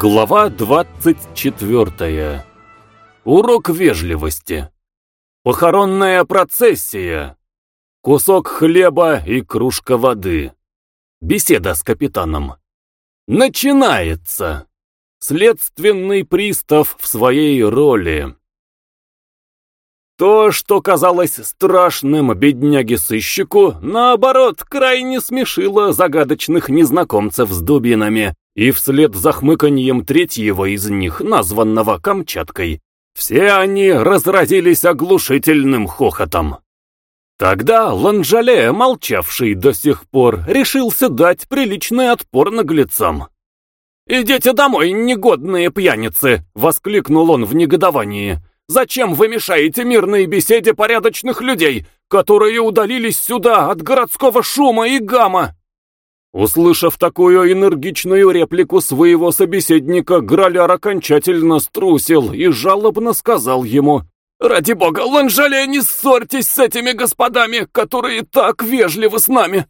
Глава 24. Урок вежливости. Похоронная процессия. Кусок хлеба и кружка воды. Беседа с капитаном. Начинается. Следственный пристав в своей роли. То, что казалось страшным бедняге-сыщику, наоборот, крайне смешило загадочных незнакомцев с дубинами, и вслед за хмыканьем третьего из них, названного Камчаткой, все они разразились оглушительным хохотом. Тогда Ланжале, молчавший до сих пор, решился дать приличный отпор наглецам. «Идите домой, негодные пьяницы!» — воскликнул он в негодовании. «Зачем вы мешаете мирной беседе порядочных людей, которые удалились сюда от городского шума и гамма?» Услышав такую энергичную реплику своего собеседника, Граляр окончательно струсил и жалобно сказал ему, «Ради бога, Ланжале, не ссорьтесь с этими господами, которые так вежливы с нами!»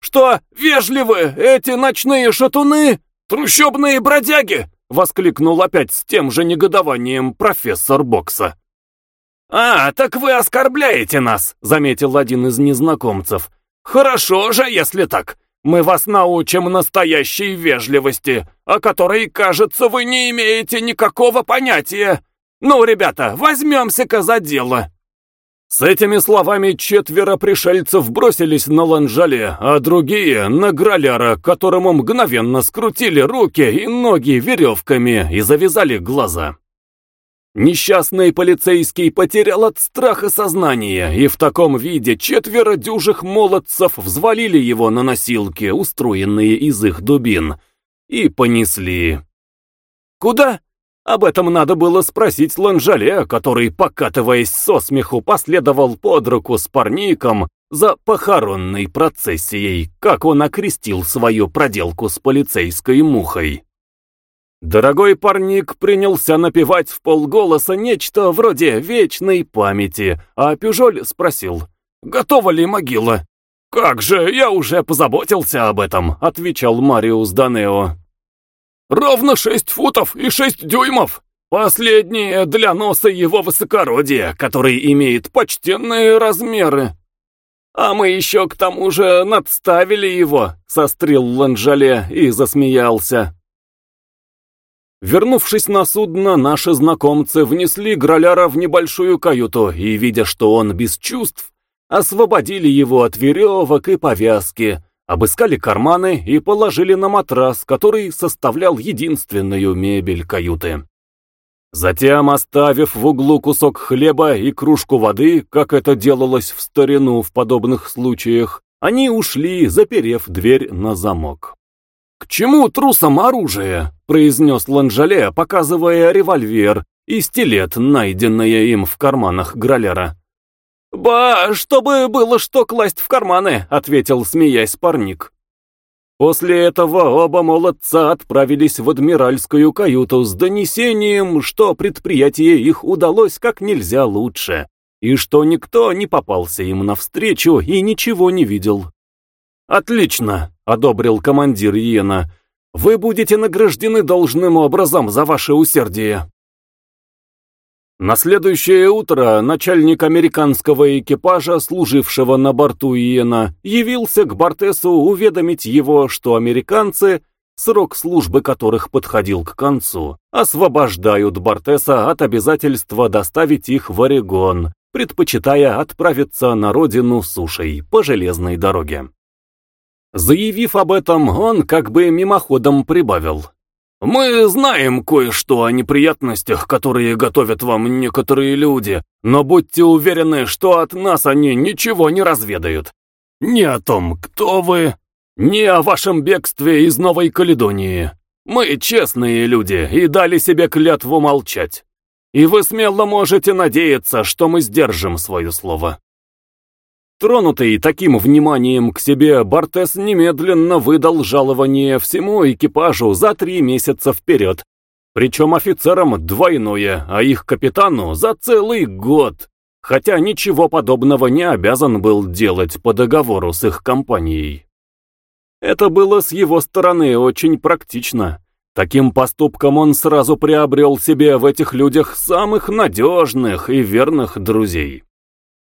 «Что, вежливы, эти ночные шатуны, трущобные бродяги?» — воскликнул опять с тем же негодованием профессор Бокса. «А, так вы оскорбляете нас», — заметил один из незнакомцев. «Хорошо же, если так. Мы вас научим настоящей вежливости, о которой, кажется, вы не имеете никакого понятия. Ну, ребята, возьмемся-ка за дело!» С этими словами четверо пришельцев бросились на Ланжале, а другие — на Граляра, которому мгновенно скрутили руки и ноги веревками и завязали глаза. Несчастный полицейский потерял от страха сознание, и в таком виде четверо дюжих молодцев взвалили его на носилки, устроенные из их дубин, и понесли. Куда? Об этом надо было спросить Ланжале, который, покатываясь со смеху, последовал под руку с парником за похоронной процессией, как он окрестил свою проделку с полицейской мухой. Дорогой парник принялся напевать в полголоса нечто вроде вечной памяти, а Пюжоль спросил, «Готова ли могила?» «Как же, я уже позаботился об этом», — отвечал Мариус Данео. «Ровно шесть футов и шесть дюймов. Последнее для носа его высокородия, который имеет почтенные размеры». «А мы еще к тому же надставили его», — сострил Ланжале и засмеялся. Вернувшись на судно, наши знакомцы внесли Граляра в небольшую каюту и, видя, что он без чувств, освободили его от веревок и повязки, обыскали карманы и положили на матрас, который составлял единственную мебель каюты. Затем, оставив в углу кусок хлеба и кружку воды, как это делалось в старину в подобных случаях, они ушли, заперев дверь на замок. «К чему трусам оружие?» — произнес Ланжале, показывая револьвер и стилет, найденные им в карманах Граляра. «Ба, чтобы было что класть в карманы», — ответил, смеясь парник. После этого оба молодца отправились в адмиральскую каюту с донесением, что предприятие их удалось как нельзя лучше, и что никто не попался им навстречу и ничего не видел. «Отлично!» — одобрил командир Иена. «Вы будете награждены должным образом за ваше усердие». На следующее утро начальник американского экипажа, служившего на борту Иена, явился к Бортесу уведомить его, что американцы, срок службы которых подходил к концу, освобождают Бортеса от обязательства доставить их в Орегон, предпочитая отправиться на родину сушей по железной дороге. Заявив об этом, он как бы мимоходом прибавил. «Мы знаем кое-что о неприятностях, которые готовят вам некоторые люди, но будьте уверены, что от нас они ничего не разведают. Ни о том, кто вы, ни о вашем бегстве из Новой Каледонии. Мы честные люди и дали себе клятву молчать. И вы смело можете надеяться, что мы сдержим свое слово». Тронутый таким вниманием к себе, Бортес немедленно выдал жалование всему экипажу за три месяца вперед, причем офицерам двойное, а их капитану за целый год, хотя ничего подобного не обязан был делать по договору с их компанией. Это было с его стороны очень практично, Таким поступком он сразу приобрел себе в этих людях самых надежных и верных друзей.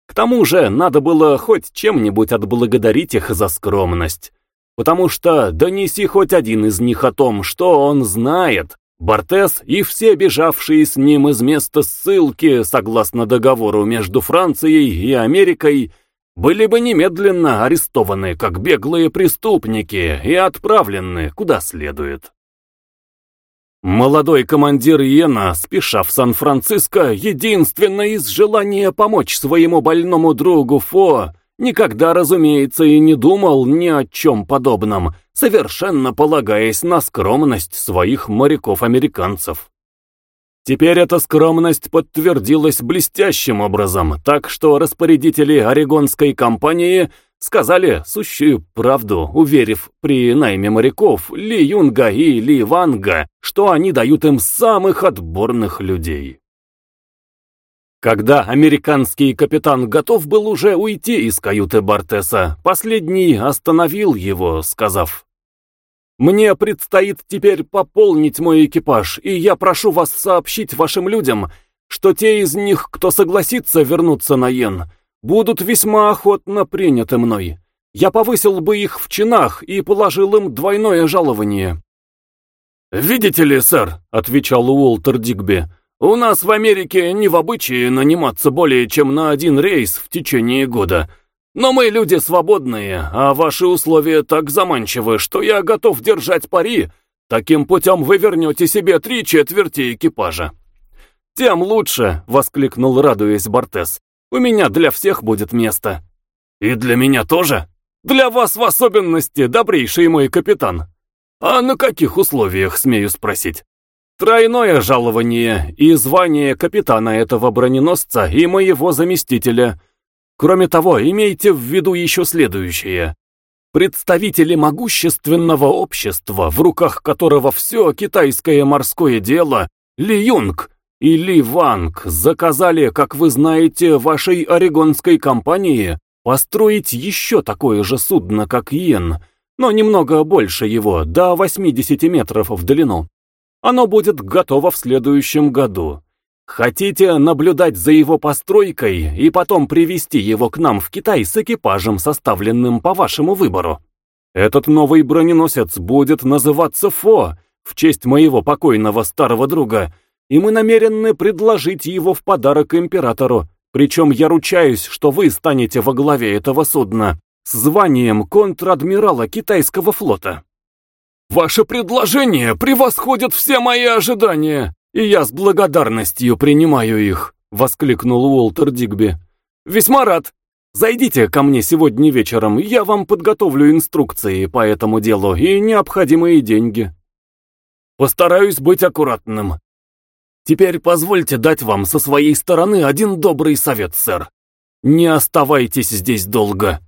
К тому же надо было хоть чем-нибудь отблагодарить их за скромность, потому что донеси хоть один из них о том, что он знает, Бортес и все бежавшие с ним из места ссылки, согласно договору между Францией и Америкой, были бы немедленно арестованы как беглые преступники и отправлены куда следует. Молодой командир Йена, спеша в Сан-Франциско, единственное из желания помочь своему больному другу Фо, никогда, разумеется, и не думал ни о чем подобном, совершенно полагаясь на скромность своих моряков-американцев. Теперь эта скромность подтвердилась блестящим образом, так что распорядители Орегонской компании сказали сущую правду, уверив при найме моряков Ли Юнга и Ли Ванга, что они дают им самых отборных людей. Когда американский капитан готов был уже уйти из каюты Бартеса, последний остановил его, сказав, «Мне предстоит теперь пополнить мой экипаж, и я прошу вас сообщить вашим людям, что те из них, кто согласится вернуться на Йен, будут весьма охотно приняты мной. Я повысил бы их в чинах и положил им двойное жалование». «Видите ли, сэр», — отвечал Уолтер Дигби, — «у нас в Америке не в обычае наниматься более чем на один рейс в течение года. Но мы люди свободные, а ваши условия так заманчивы, что я готов держать пари. Таким путем вы вернете себе три четверти экипажа». «Тем лучше», — воскликнул, радуясь Бортес. У меня для всех будет место. И для меня тоже. Для вас в особенности, добрейший мой капитан. А на каких условиях, смею спросить? Тройное жалование и звание капитана этого броненосца и моего заместителя. Кроме того, имейте в виду еще следующее. Представители могущественного общества, в руках которого все китайское морское дело, Ли Юнг, и Ли Ванг заказали, как вы знаете, вашей орегонской компании построить еще такое же судно, как Йен, но немного больше его, до 80 метров в длину. Оно будет готово в следующем году. Хотите наблюдать за его постройкой и потом привезти его к нам в Китай с экипажем, составленным по вашему выбору? Этот новый броненосец будет называться Фо, в честь моего покойного старого друга, и мы намерены предложить его в подарок императору, причем я ручаюсь, что вы станете во главе этого судна с званием контр-адмирала китайского флота. Ваше предложение превосходит все мои ожидания, и я с благодарностью принимаю их, воскликнул Уолтер Дигби. Весьма рад. Зайдите ко мне сегодня вечером, я вам подготовлю инструкции по этому делу и необходимые деньги. Постараюсь быть аккуратным. Теперь позвольте дать вам со своей стороны один добрый совет, сэр. Не оставайтесь здесь долго.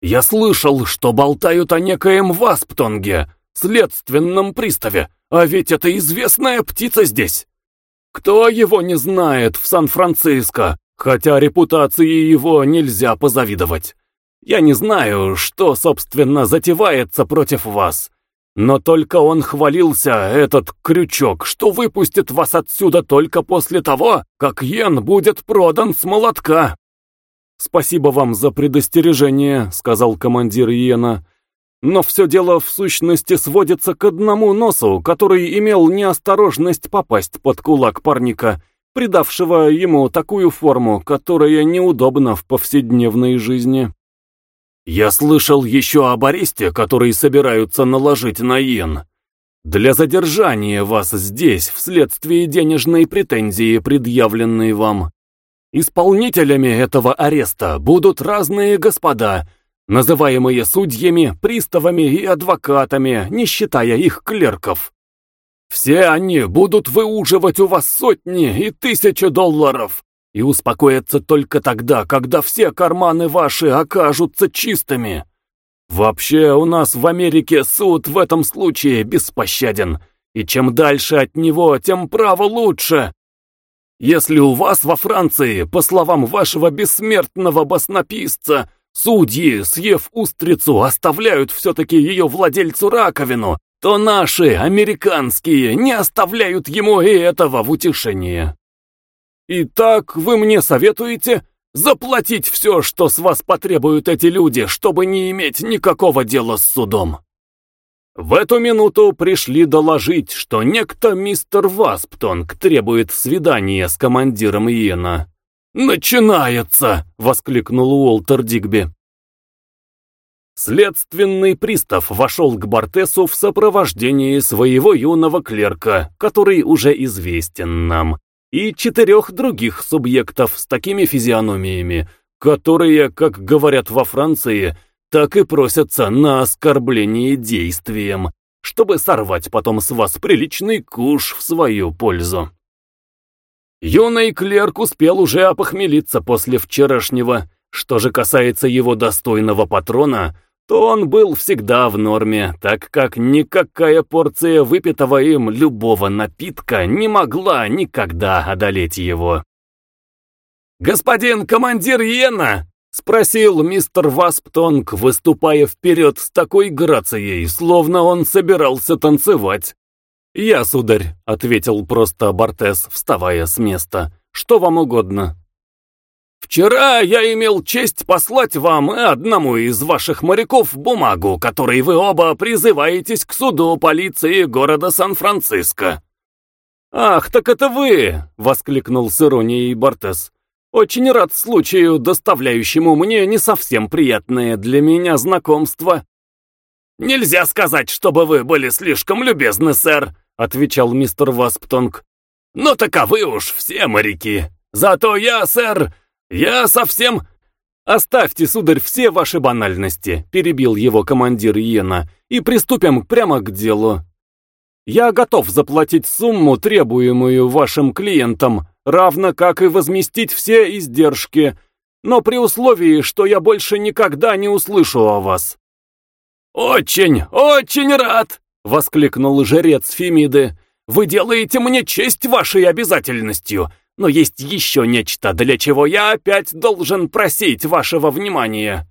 Я слышал, что болтают о некоем Васптонге, следственном приставе, а ведь это известная птица здесь. Кто его не знает в Сан-Франциско, хотя репутации его нельзя позавидовать. Я не знаю, что, собственно, затевается против вас, но только он хвалился, этот крючок, что выпустит вас отсюда только после того, как Йен будет продан с молотка. «Спасибо вам за предостережение», — сказал командир Йена. «Но все дело в сущности сводится к одному носу, который имел неосторожность попасть под кулак парника, придавшего ему такую форму, которая неудобна в повседневной жизни». «Я слышал еще об аресте, который собираются наложить на Йен. Для задержания вас здесь, вследствие денежной претензии, предъявленной вам. Исполнителями этого ареста будут разные господа, называемые судьями, приставами и адвокатами, не считая их клерков. Все они будут выуживать у вас сотни и тысячи долларов, и успокоятся только тогда, когда все карманы ваши окажутся чистыми. Вообще, у нас в Америке суд в этом случае беспощаден, и чем дальше от него, тем право лучше. Если у вас во Франции, по словам вашего бессмертного баснописца, судьи, съев устрицу, оставляют все-таки ее владельцу раковину, то наши, американские, не оставляют ему и этого в утешение. Итак, вы мне советуете заплатить все, что с вас потребуют эти люди, чтобы не иметь никакого дела с судом. В эту минуту пришли доложить, что некто мистер Васптонг требует свидания с командиром Иена. «Начинается!» — воскликнул Уолтер Дигби. Следственный пристав вошел к Бортесу в сопровождении своего юного клерка, который уже известен нам, и четырех других субъектов с такими физиономиями, которые, как говорят во Франции, так и просятся на оскорбление действием, чтобы сорвать потом с вас приличный куш в свою пользу. Юный клерк успел уже опохмелиться после вчерашнего. Что же касается его достойного патрона, то он был всегда в норме, так как никакая порция выпитого им любого напитка не могла никогда одолеть его. «Господин командир Йена!» — спросил мистер Васптонг, выступая вперед с такой грацией, словно он собирался танцевать. «Я, сударь», — ответил просто Бортес, вставая с места. «Что вам угодно?» «Вчера я имел честь послать вам и одному из ваших моряков бумагу, которой вы оба призываетесь к суду полиции города Сан-Франциско». «Ах, так это вы!» — воскликнул с иронией Бортес. «Очень рад случаю, доставляющему мне не совсем приятное для меня знакомство». «Нельзя сказать, чтобы вы были слишком любезны, сэр», — отвечал мистер Васптонг. «Но таковы уж все моряки. Зато я, сэр, «Я совсем...» «Оставьте, сударь, все ваши банальности», — перебил его командир Иена, «и приступим прямо к делу. Я готов заплатить сумму, требуемую вашим клиентам, равно как и возместить все издержки, но при условии, что я больше никогда не услышу о вас». «Очень, очень рад!» — воскликнул жрец Фемиды. «Вы делаете мне честь вашей обязательностью, но есть еще нечто, для чего я опять должен просить вашего внимания.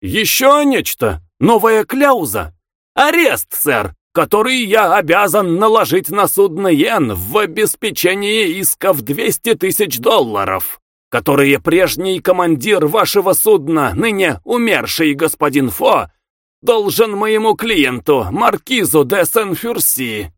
Еще нечто? Новая кляуза? Арест, сэр, который я обязан наложить на судно Йен в обеспечении иска в 200 тысяч долларов, которые прежний командир вашего судна, ныне умерший господин Фо, должен моему клиенту, маркизу де Сен-Фюрси.